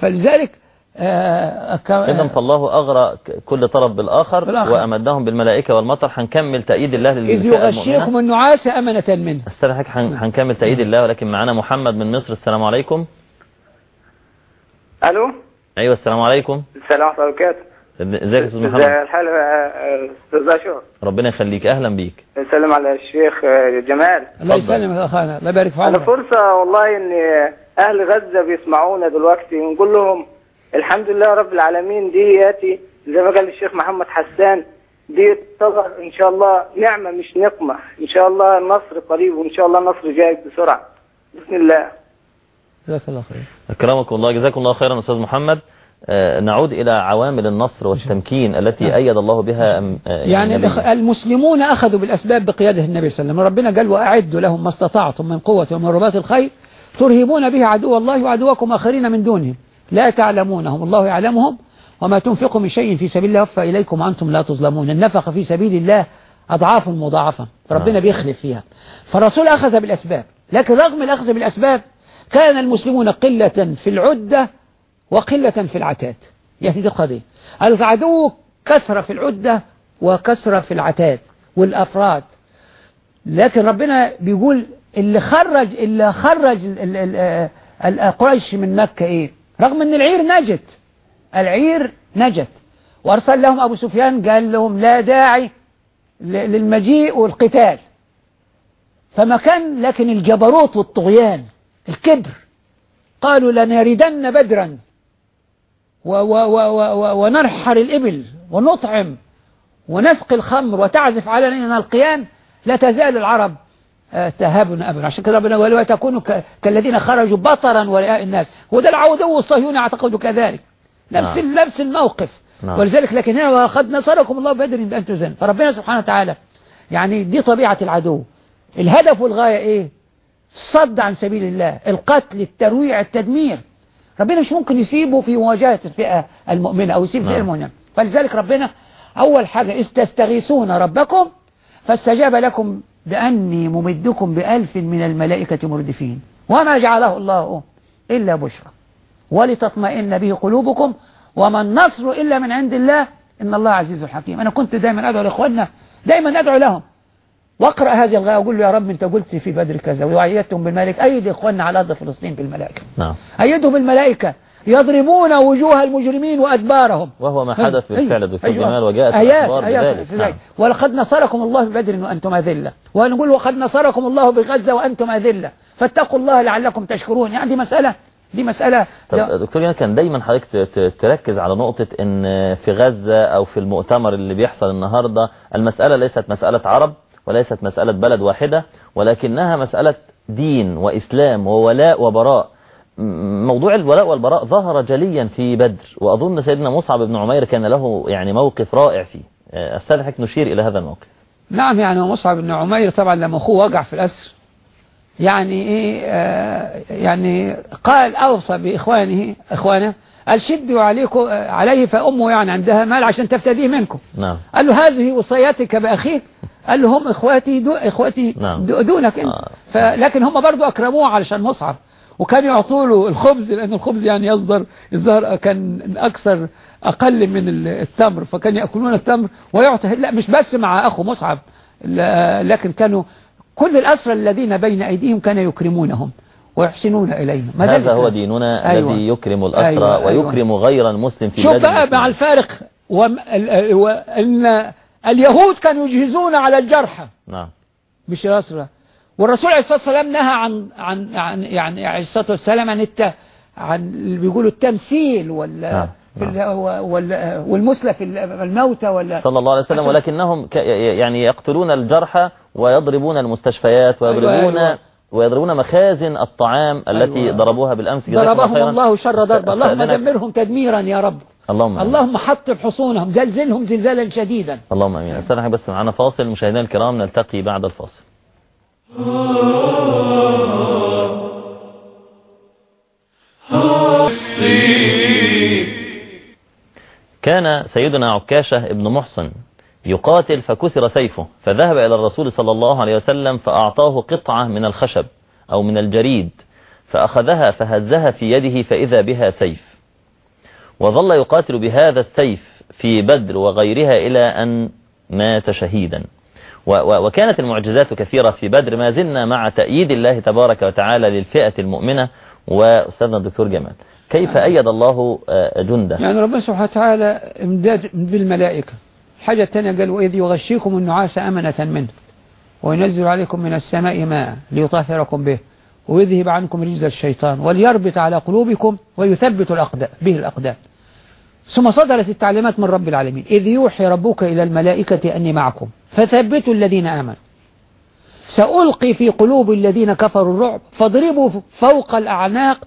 فلذلك آه إذا فالله أغرى كل طرف بالآخر, بالآخر. وأمدهم بالملائكة والمطر هنكمل تأييد الله إذ للفئة المؤمنة. يغشيكم النعاس أمنة منه. أستاذ حضرتك هن- هنكمل تأييد الله ولكن معانا محمد من مصر. السلام عليكم. ألو؟ أيوة السلام عليكم. السلام ورحمه الله وبركاته ازيك يا أستاذ ازي محمد الحال يا أستاذ اشرف ربنا يخليك. أهلا بيك. نسلم على الشيخ جمال. الله. يسلمك يا أخانا. الله يبارك في أنا عمرك فرصة والله إن أهل غزة بيسمعونا دلوقتي ونقول لهم الحمد لله رب العالمين دي ياتي زي ما قال الشيخ محمد حسان دي تظهر إن شاء الله نعمة مش نقمة. إن شاء الله النصر قريب وإن شاء الله النصر جاي بسرعة. بسم الله. جزاك الله خير. أكرمكم الله. جزاكم الله خيرا أستاذ محمد. آه، نعود إلى عوامل النصر والتمكين التي أيد الله بها آه، يعني. الإخ- المسلمون أخذوا بالأسباب بقيادة النبي صلى الله عليه وسلم ربنا قال وأعدوا لهم ما استطعتم من قوة ومن رباط الخير ترهبون به عدو الله وعدوكم آخرين من دونهم لا تعلمونهم الله يعلمهم وما تنفقوا من شيء في سبيل الله يوفى إليكم وأنتم لا تظلمون النفقة في سبيل الله أضعاف مضاعفة ربنا نعم. بيخلف فيها فالرسول أخذ بالأسباب لكن رغم الأخذ بالأسباب كان المسلمون قلة في العدة وقلة في العتاد. يعني دي قضية. العدو كثرة في العدة وكثرة في العتاد والأفراد. لكن ربنا بيقول اللي خرج اللي خرج آه، ال- قريش من مكة إيه؟ رغم إن العير نجت. العير نجت. وأرسل لهم أبو سفيان قال لهم لا داعي للمجيء والقتال. فما كان لكن الجبروت والطغيان الكبر. قالوا لنردن بدرا. و و و و و ونرحر الإبل ونطعم ونسقي الخمر وتعزف علينا القيان لا تزال العرب آه، تهابنا أبدا. عشان كده ربنا قال ولا تكونوا ك- كالذين خرجوا بطرا ورئاء الناس. وده العودو الصهيوني اعتقدوا كذلك. نفس نعم. نفس الموقف. نعم. ولذلك لكن هنا وقد نصركم الله بدر بأنتم زن فربنا سبحانه وتعالى يعني دي طبيعة العدو. الهدف والغاية إيه؟ الصد عن سبيل الله. القتل الترويع التدمير. ربنا مش ممكن يسيبه في مواجهة الفئة المؤمنة أو يسيب الفئة نعم. المؤمنة. فلذلك ربنا أول حاجة إذ تستغيثون ربكم فاستجاب لكم بأني ممدكم بألف من الملائكة مردفين. وما جعله الله إلا بشرى. ولتطمئن به قلوبكم وما النصر إلا من عند الله. إن الله عزيز حكيم. أنا كنت دائما أدعو لإخواننا دائما أدعو لهم. واقرأ هذه الغاية وقول له يا رب أنت قلت في بدر كذا وأيدتم بالملائكة. أيد إخواننا على أرض فلسطين بالملائكة. نعم. أيدهم بالملائكة. يضربون وجوه المجرمين وأدبارهم. وهو ما حدث أيوة. بالفعل دكتور أيوة. جمال وجاءت آيات آيات نعم. ولقد نصركم الله ببدر وأنتم أذلة. ونقول وقد نصركم الله بغزة وأنتم أذلة. فاتقوا الله لعلكم تشكرون. يعني دي مسألة دي مسألة طب دكتور جمال كان دايما حضرتك تركز على نقطة إن في غزة أو في المؤتمر اللي بيحصل النهاردة المسألة ليست مسألة عرب؟ وليست مسألة بلد واحدة ولكنها مسألة دين وإسلام وولاء وبراء. موضوع الولاء والبراء ظهر جليا في بدر وأظن سيدنا مصعب بن عمير كان له يعني موقف رائع فيه. آه، أستاذ نشير إلى هذا الموقف. نعم يعني مصعب بن عمير طبعا لما أخوه وقع في الأسر يعني إيه آه يعني قال أوصى بإخوانه إخوانه قال شدوا عليكم عليه فأمه يعني عندها مال عشان تفتديه منكم. نعم. قال له هذه وصيتك بأخيك. قال له هم إخواتي دو إخواتي نعم. دو دونك أنت. آه. فلكن هم برضو أكرموه علشان مصعب. وكانوا يعطوا له الخبز لأن الخبز يعني يصدر الظاهر كان أكثر أقل من ال- التمر. فكان يأكلون التمر ويعطي لا مش بس مع أخو مصعب. لكن كانوا كل الأسرى الذين بين أيديهم كانوا يكرمونهم. ويحسنون إليهم هذا هو. ديننا أيوة. الذي يكرم الأسرى أيوة، أيوة. ويكرم غير المسلم في شوف بقى مع. الفارق وأن اليهود كانوا يجهزون على الجرحى نعم مش الأسرى والرسول عليه الصلاة والسلام نهى عن عن عن يعني عليه الصلاة والسلام عن الت عن اللي بيقولوا التمثيل ولا نعم، ال- وال والمثلى في الموتى ولا صلى الله عليه وسلم ولكنهم يعني يقتلون الجرحى ويضربون المستشفيات ويضربون أيوة. ويضربون مخازن الطعام التي أيوة. ضربوها بالأمس ضربهم. الله شر ضرب اللهم. دمرهم تدميرا يا رب اللهم آمين. اللهم حطم حصونهم زلزلهم زلزالا شديدا اللهم آمين استنى بس معنا فاصل مشاهدينا الكرام نلتقي بعد الفاصل كان سيدنا عكاشة ابن محصن يقاتل فكسر سيفه فذهب إلى الرسول صلى الله عليه وسلم فأعطاه قطعة من الخشب أو من الجريد فأخذها فهزها في يده فإذا بها سيف. وظل يقاتل بهذا السيف في بدر وغيرها إلى أن مات شهيدا. وكانت المعجزات كثيرة في بدر ما زلنا مع تأييد الله تبارك وتعالى للفئة المؤمنة. وأستاذنا الدكتور جمال كيف أيد الله آه، جنده؟ يعني ربنا سبحانه وتعالى امداد بالملائكة. الحاجة الثانية قال وإذ يغشيكم النعاس أمنة منه وينزل عليكم من السماء ماء ليطهركم به ويذهب عنكم رجز الشيطان وليربط على قلوبكم ويثبت الأقدام به الأقدام. ثم صدرت التعليمات من رب العالمين إذ يوحي ربك إلى الملائكة أني معكم فثبتوا الذين آمنوا. سألقي في قلوب الذين كفروا الرعب فاضربوا فوق الأعناق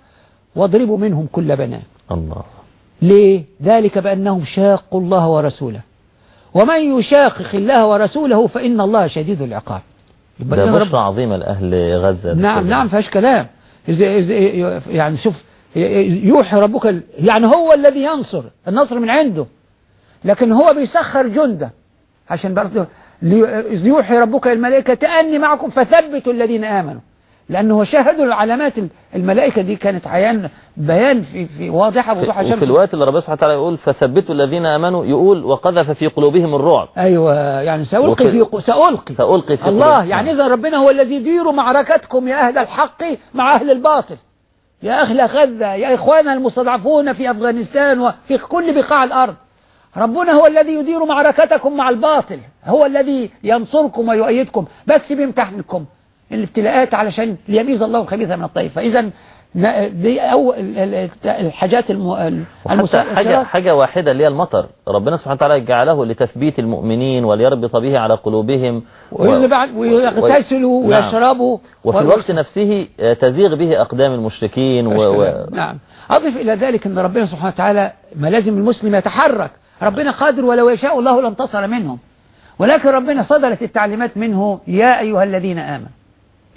واضربوا منهم كل بنان. الله. ليه؟ ذلك بأنهم شاقوا الله ورسوله. ومن يشاقق الله ورسوله فإن الله شديد العقاب. ده بشرى عظيمة لأهل غزة نعم نعم فيهاش كلام. إذا إذا يعني شوف يوحي ربك ال- يعني هو الذي ينصر النصر من عنده لكن هو بيسخر جنده. عشان برضه إذ يوحي ربك الملائكة أني معكم فثبتوا الذين آمنوا. لأنه شاهدوا علامات الملائكة دي كانت عيان بيان في, في واضحة بوضوح وفي الشمس الوقت اللي ربنا سبحانه وتعالى يقول فثبتوا الذين آمنوا يقول وقذف في قلوبهم الرعب أيوة يعني سألقي وفي- في ق- سألقي. سألقي في الله قلوب- يعني إذا ربنا هو الذي يدير معركتكم يا أهل الحق مع أهل الباطل. يا أهل غزة يا إخوانا المستضعفون في أفغانستان وفي كل بقاع الأرض. ربنا هو الذي يدير معركتكم مع الباطل. هو الذي ينصركم ويؤيدكم بس بيمتحنكم الابتلاءات علشان ليميز الله الخبيث من الطيب فإذا دي ال- الحاجات الم... ال- وحتى حاجة. حاجة واحدة اللي هي المطر ربنا سبحانه وتعالى جعله لتثبيت المؤمنين وليربط به على قلوبهم ويغتسلوا نعم. ويشربوا وفي الوقت نفسه تزيغ به أقدام المشركين و... و... نعم أضف إلى ذلك أن ربنا سبحانه وتعالى ما لازم المسلم يتحرك ربنا قادر ولو يشاء الله لانتصر منهم ولكن ربنا صدرت التعليمات منه يا أيها الذين آمنوا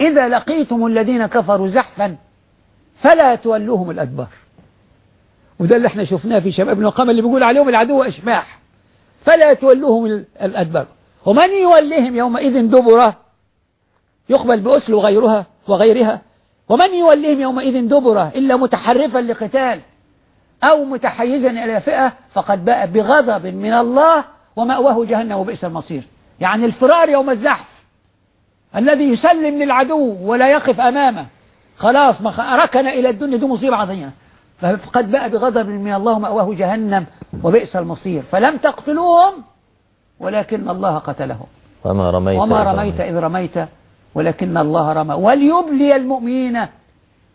إذا لقيتم الذين كفروا زحفا فلا تولوهم الأدبار. وده اللي إحنا شفناه في شباب ابن اللي بيقول عليهم العدو أشباح. فلا تولوهم ال- الأدبار. ومن يولهم يومئذ دبره يقبل بأسل وغيرها وغيرها. ومن يولهم يومئذ دبره إلا متحرفا لقتال أو متحيزا إلى فئة فقد باء بغضب من الله ومأواه جهنم وبئس المصير. يعني الفرار يوم الزحف الذي يسلم للعدو ولا يقف أمامه. خلاص ركن إلى الدنيا. دي مصيبة عظيمة. فقد باء بغضب من الله ومأواه جهنم وبئس المصير. فلم تقتلوهم ولكن الله قتلهم. وما رميت وما رميت. إذ رميت ولكن الله رمى. وليبلي المؤمنين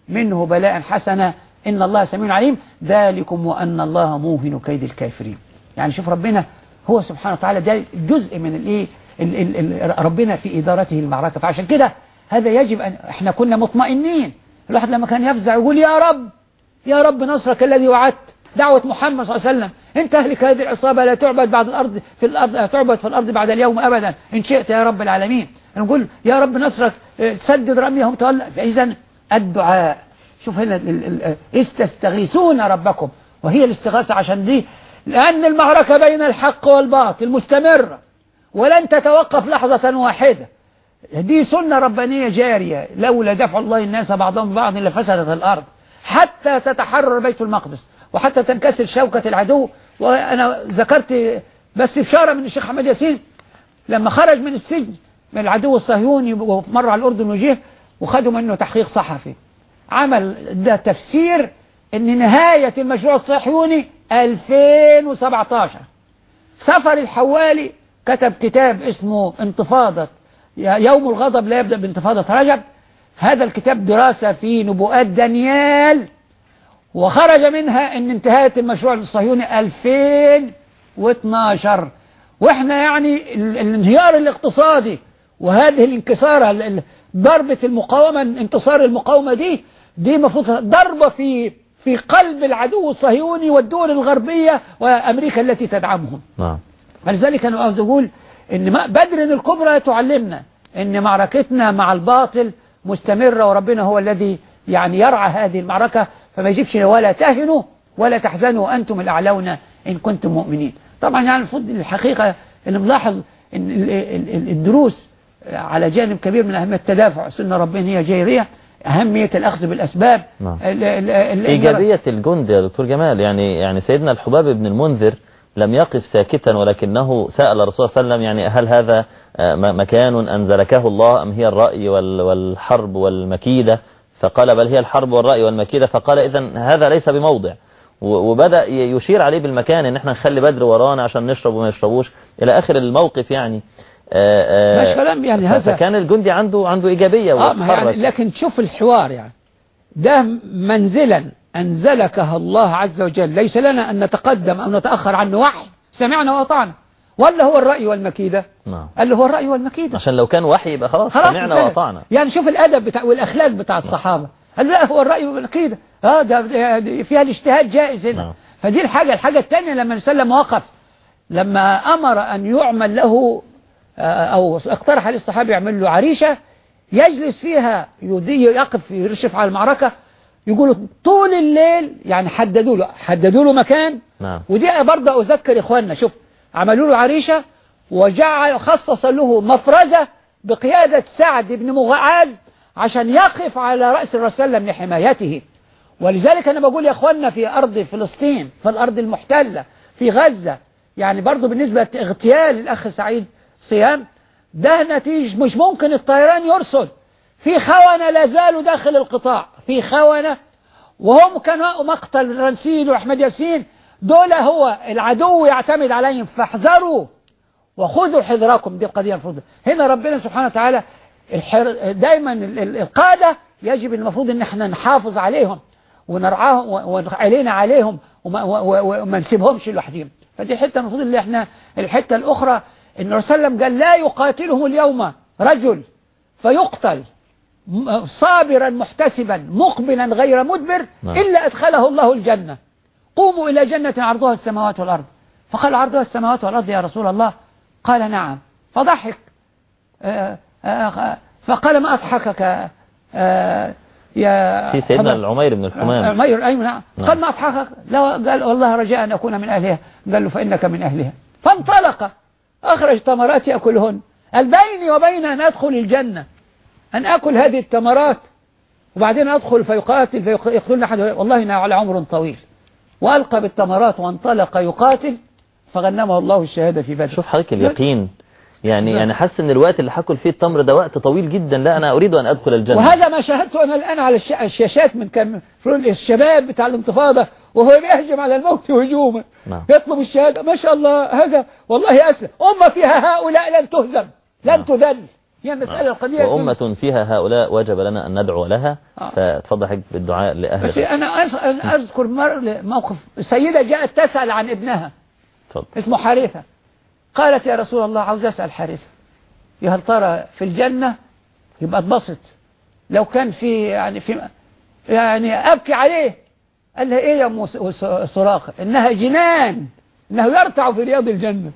منه بلاء حسنا. إن الله سميع عليم. ذلكم وأن الله موهن كيد الكافرين. يعني شوف ربنا هو سبحانه وتعالى ده جزء من الإيه؟ ال- ال- ال- ربنا في إدارته المعركة. فعشان كده هذا يجب أن إحنا كنا مطمئنين. الواحد لما كان يفزع يقول يا رب يا رب نصرك الذي وعدت دعوة محمد صلى الله عليه وسلم. إن تهلك هذه العصابة لا تعبد بعد الأرض في الأرض لا تعبد في الأرض بعد اليوم أبدا. إن شئت يا رب العالمين. نقول يا رب نصرك آه، سدد رميهم تولى. فإذا الدعاء. شوف هنا استستغيثون ربكم. وهي الاستغاثة عشان دي لأن المعركة بين الحق والباطل مستمرة. ولن تتوقف لحظة واحدة. دي سنة ربانية جارية. لولا دفع الله الناس بعضهم ببعض لفسدت الأرض. حتى تتحرر بيت المقدس. وحتى تنكسر شوكة العدو. وأنا ذكرت بس بشارة من الشيخ حمد ياسين. لما خرج من السجن من العدو الصهيوني ومر على الأردن وجه وخدوا منه تحقيق صحفي. عمل ده تفسير إن نهاية المشروع الصهيوني 2017 سفر الحوالي كتب كتاب اسمه انتفاضة. يوم الغضب لا يبدأ بانتفاضة رجب. هذا الكتاب دراسة في نبوءات دانيال وخرج منها إن انتهاء المشروع الصهيوني 2012 وإحنا يعني ال- الانهيار الاقتصادي وهذه الانكسار ال- ال- ضربة المقاومة انتصار المقاومة دي دي المفروض ضربة في في قلب العدو الصهيوني والدول الغربية وأمريكا التي تدعمهم. نعم. فلذلك أنا عاوز أقول إن بدر الكبرى تعلمنا إن معركتنا مع الباطل مستمرة وربنا هو الذي يعني يرعى هذه المعركة فما يجيبش ولا تهنوا ولا تحزنوا وأنتم الأعلون إن كنتم مؤمنين طبعا يعني المفروض الحقيقة اللي ملاحظ إن ال- ال- ال- الدروس على جانب كبير من أهمية التدافع سنة ربنا هي جيرية أهمية الأخذ بالأسباب نعم. إيجابية الجند يا دكتور جمال يعني يعني سيدنا الحباب بن المنذر لم يقف ساكتا ولكنه سأل الرسول صلى الله عليه وسلم يعني هل هذا آه، مكان أنزلكه الله أم هي الرأي وال- والحرب والمكيدة؟ فقال بل هي الحرب والرأي والمكيدة. فقال إذا هذا ليس بموضع. وبدأ يشير عليه بالمكان إن إحنا نخلي بدر ورانا عشان نشرب وما يشربوش. إلى آخر الموقف يعني آه، آه، مش كلام يعني هذا فكان الجندي عنده عنده إيجابية آه يعني. لكن تشوف الحوار يعني. ده منزلا. أنزلكها الله عز وجل. ليس لنا أن نتقدم أو نتأخر عنه وحي سمعنا وأطعنا. ولا هو الرأي والمكيدة؟ نعم. قال له هو الرأي والمكيدة. عشان لو كان وحي يبقى خلاص خلاص سمعنا. وأطعنا. يعني شوف الأدب بتاع والأخلاق بتاع الصحابة. قال له لا هو الرأي والمكيدة. آه ده ده فيها الاجتهاد جائز هنا. نعم. فدي الحاجة. الحاجة الثانية لما نسلم وقف لما أمر أن يعمل له آه، أو اقترح عليه الصحابي يعمل له عريشة يجلس فيها يقف يرشف على المعركة يقولوا طول الليل يعني حددوا له حددوا له مكان. نعم. ودي برضه أذكر إخواننا شوف عملوا له عريشة وجعل خصص له مفرزة بقيادة سعد بن معاذ عشان يقف على رأس الرسول وسلم لحمايته. ولذلك أنا بقول يا إخواننا في أرض فلسطين في الأرض المحتلة في غزة يعني برضه بالنسبة لاغتيال الأخ سعيد صيام ده نتيجة مش ممكن الطيران يرصد في خونة لا زالوا داخل القطاع. في خونة وهم كانوا مقتل رنسيل وأحمد ياسين دول هو العدو يعتمد عليهم فاحذروا وخذوا حذركم دي القضية المفروض هنا ربنا سبحانه وتعالى. دايما ال- ال- القادة يجب المفروض إن إحنا نحافظ عليهم ونرعاهم وعلينا عليهم وما, نسيبهمش لوحدهم فدي حتة المفروض اللي إحنا الحتة الأخرى إن الرسول قال لا يقاتلهم اليوم رجل فيقتل صابرا محتسبا مقبلا غير مدبر نعم. إلا أدخله الله الجنة. قوموا إلى جنة عرضها السماوات والأرض. فقال عرضها السماوات والأرض يا رسول الله؟ قال نعم. فضحك. آه، آه، فقال ما أضحكك؟ آه، يا في سيدنا العمير بن الحمام. عمير أيوة نعم. نعم. قال ما أضحكك؟ لا قال والله رجاء أن أكون من أهلها. قال له فإنك من أهلها. فانطلق. أخرج تمرات يأكلهن قال بيني وبين أن أدخل الجنة. أن أكل هذه التمرات وبعدين أدخل فيقاتل فيقتلنا أحد. والله على عمر طويل. وألقى بالتمرات وانطلق يقاتل فغنمه الله الشهادة في بدر. شوف حضرتك اليقين. يعني نعم. يعني حاسس إن الوقت اللي هاكل فيه التمر ده وقت طويل جدا. لا أنا أريد أن أدخل الجنة. وهذا ما شاهدته أنا الآن على الش- الشاشات من كم الشباب بتاع الانتفاضة وهو بيهجم على الموت هجوما نعم. يطلب الشهادة. ما شاء الله هذا والله أسلم. أمة فيها هؤلاء لن تهزم لن نعم. هي المسألة القضية وأمة فيها هؤلاء وجب لنا أن ندعو لها آه. فتفضل حضرتك بالدعاء لأهل بس. أنا أذكر موقف سيدة جاءت تسأل عن ابنها. اتفضل اسمه حارثة. قالت يا رسول الله عاوز أسأل حارثة. يا هل ترى في الجنة؟ يبقى اتبسط. لو كان في يعني في يعني أبكي عليه. قال لها إيه يا سراقة إنها جنان. إنه يرتع في رياض الجنة.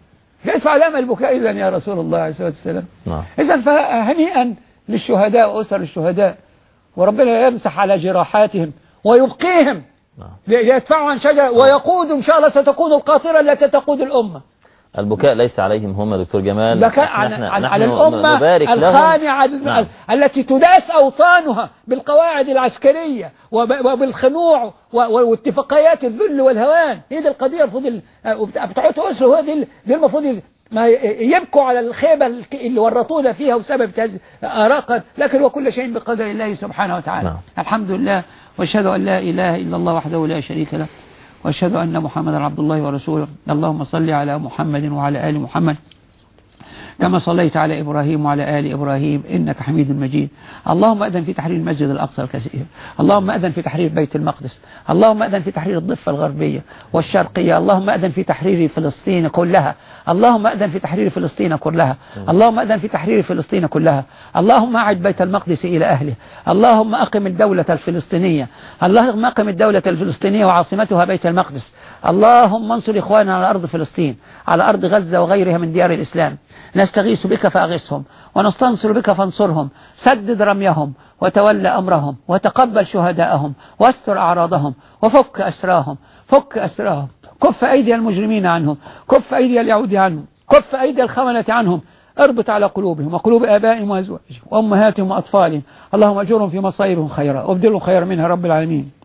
كيف علامة البكاء إذن يا رسول الله عليه الصلاة والسلام. نعم. إذا فهنيئا للشهداء وأسر الشهداء وربنا يمسح على جراحاتهم ويبقيهم نعم. ليدفعوا عن شجرة ويقود إن شاء الله ستكون القاطرة التي تقود الأمة. البكاء ليس عليهم هم دكتور جمال بكاء نحن- عن, عن, نحن على الأمة. الخانعة نعم. التي تداس أوطانها بالقواعد العسكرية وب- وبالخنوع واتفاقيات الذل والهوان هي دي القضية المفروض ال- بتاعت أسره هو دي ال- دي المفروض ما يبكوا على الخيبة اللي ورطونا فيها وسبب آراقا لكن وكل شيء بقدر الله سبحانه وتعالى نعم. الحمد لله وأشهد أن لا إله إلا الله وحده لا شريك له وأشهد أن محمدا عبد الله ورسوله. اللهم صل على محمد وعلى آل محمد. كما صليت على إبراهيم وعلى آل إبراهيم إنك حميد مجيد. اللهم أذن في تحرير المسجد الأقصى الكثير. اللهم أذن في تحرير بيت المقدس. اللهم أذن في تحرير الضفة الغربية والشرقية. اللهم أذن في تحرير فلسطين كلها. اللهم أذن في تحرير فلسطين كلها. اللهم أذن في تحرير فلسطين كلها. اللهم أعد بيت المقدس إلى أهله. اللهم أقم الدولة الفلسطينية. اللهم أقم الدولة الفلسطينية وعاصمتها بيت المقدس. اللهم انصر إخواننا على أرض فلسطين على أرض غزة وغيرها من ديار الإسلام. نستغيث بك فأغثهم ونستنصر بك فانصرهم. سدد رميهم وتولى أمرهم وتقبل شهداءهم واستر أعراضهم وفك أسراهم فك أسراهم. كف أيدي المجرمين عنهم كف أيدي اليهود عنهم كف أيدي الخونة عنهم. اربط على قلوبهم وقلوب آبائهم وأزواجهم وأمهاتهم وأطفالهم. اللهم أجرهم في مصائبهم خيرا وابدلهم خيرا منها رب العالمين.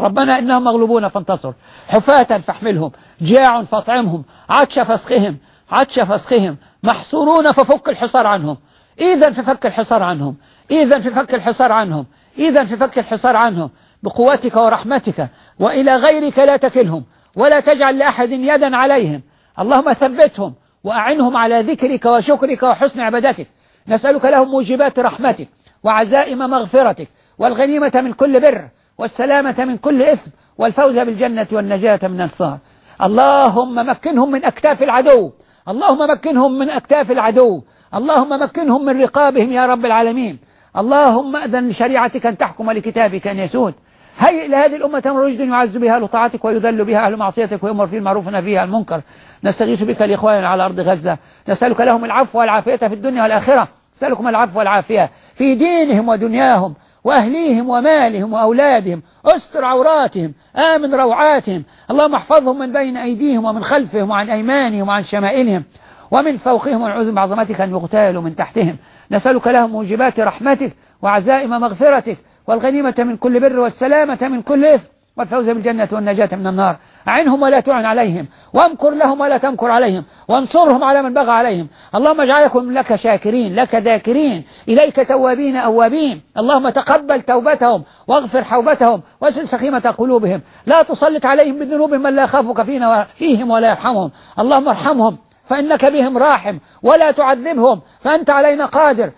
ربنا إنهم مغلوبون فانتصر. حفاة فاحملهم جاع فاطعمهم عطش فاسقهم عطش فاسقهم محصورون ففك الحصار عنهم. إذا في فك الحصار عنهم إذا في فك الحصار عنهم إذا في فك الحصار عنهم. بقوتك ورحمتك وإلى غيرك لا تكلهم ولا تجعل لأحد يدا عليهم. اللهم ثبتهم وأعنهم على ذكرك وشكرك وحسن عبادتك. نسألك لهم موجبات رحمتك وعزائم مغفرتك والغنيمة من كل بر. والسلامة من كل إثم والفوز بالجنة والنجاة من النار. اللهم مكنهم من أكتاف العدو. اللهم مكنهم من أكتاف العدو. اللهم مكنهم من رقابهم يا رب العالمين. اللهم أذن لشريعتك أن تحكم لكتابك أن يسود. هيئ لهذه الأمة رشد يعز بها أهل طاعتك ويذل بها أهل معصيتك ويؤمر في المعروف فيها المنكر. نستغيث بك لإخواننا على أرض غزة. نسألك لهم العفو والعافية في الدنيا والآخرة. نسألكم العفو والعافية في دينهم ودنياهم. وأهليهم ومالهم وأولادهم أستر عوراتهم آمن روعاتهم. اللهم احفظهم من بين أيديهم ومن خلفهم وعن أيمانهم وعن شمائلهم ومن فوقهم ونعوذ بعظمتك أن يغتالوا من تحتهم. نسألك لهم موجبات رحمتك وعزائم مغفرتك والغنيمة من كل بر والسلامة من كل إثم. والفوز بالجنة والنجاة من النار. أعنهم ولا تعن عليهم. وامكر لهم ولا تمكر عليهم. وانصرهم على من بغى عليهم. اللهم اجعلكم لك شاكرين لك ذاكرين إليك توابين أوابين. اللهم تقبل توبتهم واغفر حوبتهم واسل سخيمة قلوبهم. لا تسلط عليهم بذنوبهم من لا يخافك فينا فيهم ولا يرحمهم. اللهم ارحمهم فإنك بهم راحم. ولا تعذبهم فأنت علينا قادر.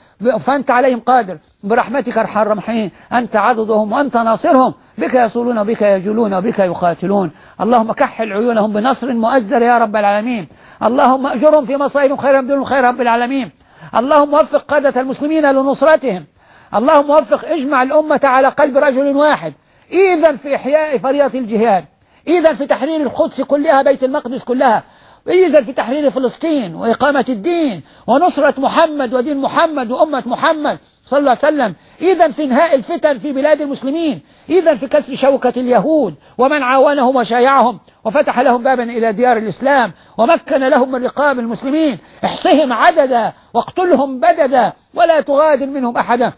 فأنت عليهم قادر. برحمتك أرحم الراحمين. أنت عضدهم وأنت ناصرهم. بك يصولون وبك يجولون وبك يقاتلون. اللهم كحل عيونهم بنصر مؤزر يا رب العالمين. اللهم أجرهم في مصائبهم خير بدون خير رب العالمين. اللهم وفق قادة المسلمين لنصرتهم. اللهم وفق اجمع الأمة على قلب رجل واحد. إذا في إحياء فريضة الجهاد. إذا في تحرير القدس كلها بيت المقدس كلها. إذا في تحرير فلسطين وإقامة الدين ونصرة محمد ودين محمد وأمة محمد. صلى الله عليه وسلم. إذا في انهاء الفتن في بلاد المسلمين إذا في كسر شوكة اليهود ومن عاونهم وشايعهم وفتح لهم بابا إلى ديار الإسلام ومكن لهم من رقاب المسلمين. احصهم عددا واقتلهم بددا ولا تغادر منهم أحدا.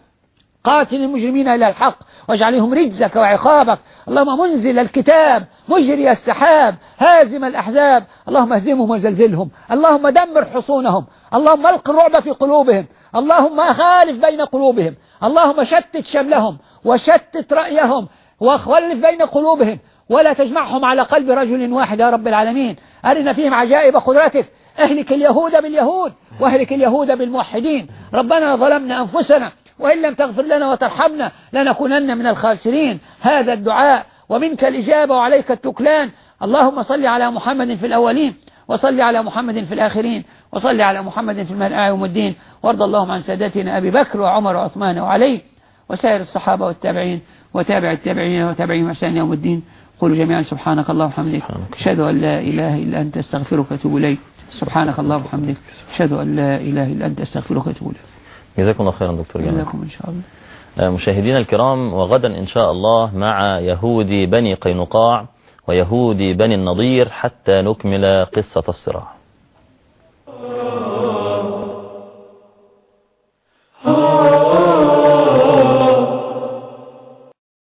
قاتل المجرمين إلى الحق واجعلهم رجزك وعقابك. اللهم منزل الكتاب مجري السحاب هازم الأحزاب. اللهم اهزمهم وزلزلهم. اللهم دمر حصونهم. اللهم ألق الرعب في قلوبهم. اللهم خالف بين قلوبهم. اللهم شتت شملهم وشتت رأيهم وخلف بين قلوبهم ولا تجمعهم على قلب رجل واحد يا رب العالمين. أرنا فيهم عجائب قدرتك. أهلك اليهود باليهود وأهلك اليهود بالموحدين. ربنا ظلمنا أنفسنا وإن لم تغفر لنا وترحمنا لنكونن من الخاسرين. هذا الدعاء ومنك الإجابة وعليك التكلان. اللهم صل على محمد في الأولين. وصل على محمد في الآخرين وصل على محمد في المرأة يوم الدين. وارض اللهم عن سادتنا أبي بكر وعمر وعثمان وعلي وسائر الصحابة والتابعين وتابع التابعين وتابعين حسان يوم الدين. قولوا جميعا سبحانك اللهم وبحمدك. أشهد أن لا إله إلا أنت أستغفرك وأتوب إليك. سبحانك اللهم وبحمدك. أشهد أن لا إله إلا أنت أستغفرك وأتوب إليك. جزاكم الله خيرا دكتور جمال. جزاكم إن شاء الله. مشاهدينا الكرام وغدا إن شاء الله مع يهودي بني قينقاع. ويهودي بني النضير حتى نكمل قصة الصراع.